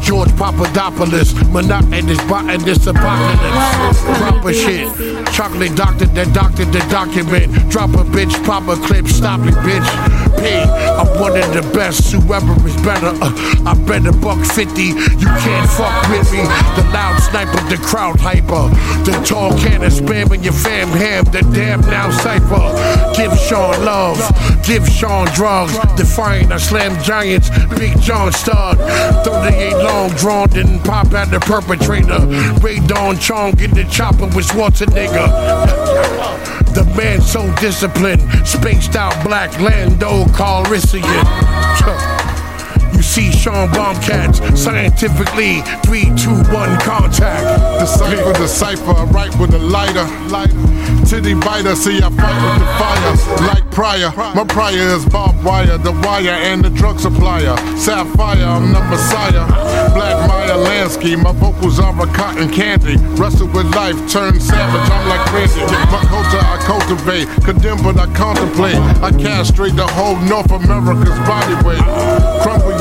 George Papadopoulos, monotonous, botanist, apocalypse. Proper shit. Chocolate doctor that doctor the document. Drop a bitch, pop a clip, stop it, bitch. P, I'm one of the best, whoever is better. Uh, I bet a buck 50, you can't fuck with me. The loud sniper, the crowd hyper. The tall cannon spamming your fam ham, the damn now cipher. Give Sean love, give Sean drugs. Defying I slam giants, Big John Stud. 38 long drawn, didn't pop at the perpetrator. Rae Dawn Chong get the chopper with Schwarzenegger. The man so disciplined, spaced out black Lando Calrissian. You see Sean Bombcats, scientifically, 3, 2, 1 contact. Decipher the cipher, write with a lighter. Titty biter, see I fight with the fire. Like prior, my prior is barbed wire, the wire and the drug supplier. Sapphire, I'm the messiah. Black Meyer Lansky, my vocals are a cotton candy. Wrestle with life, turn savage, I'm like crazy. My culture I cultivate, condemn but I contemplate. I castrate the whole North America's body weight.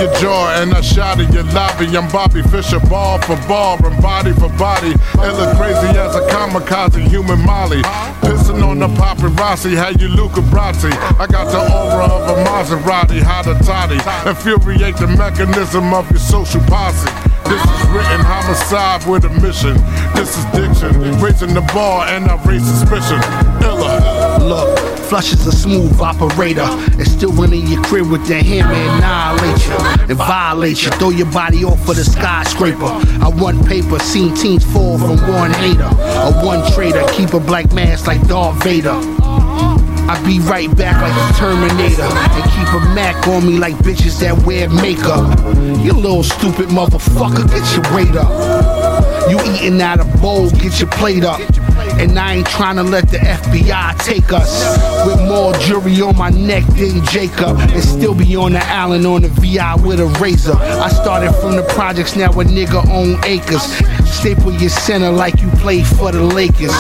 Your jaw and I shatter your lobby. I'm Bobby Fischer, ball for ball and body for body. Ella crazy as a kamikaze, human Molly. Pissing on the paparazzi, how you Luca Brasi. I got the aura of a Maserati, hot toddy. Infuriate the mechanism of your social posse. This is written homicide with a mission. This is diction, raising the bar and I raise suspicion. Illa. Look, Flush is a smooth operator. And still running your crib with that hammer annihilate you. And violate you. Throw your body off of the skyscraper. I want paper, seen teams fall from one hater. A one trader, keep a black mask like Darth Vader. I be right back like the Terminator and keep a Mac on me like bitches that wear makeup. You little stupid motherfucker, get your weight up. You eating out of bowl, get your plate up. And I ain't trying to let the FBI take us. With more jury on my neck than Jacob. And still be on the island on the VI with a razor. I started from the projects, now a nigga own acres. Staple your center like you play for the Lakers.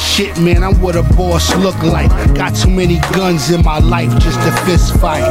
Shit, man, I'm what a boss look like. Got too many guns in my life just to fist fight.